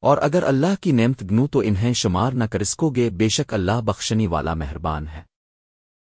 اور اگر اللہ کی نعمت گنو تو انہیں شمار نہ کرسکو گے، بے شک اللہ بخشنی والا مہربان ہے۔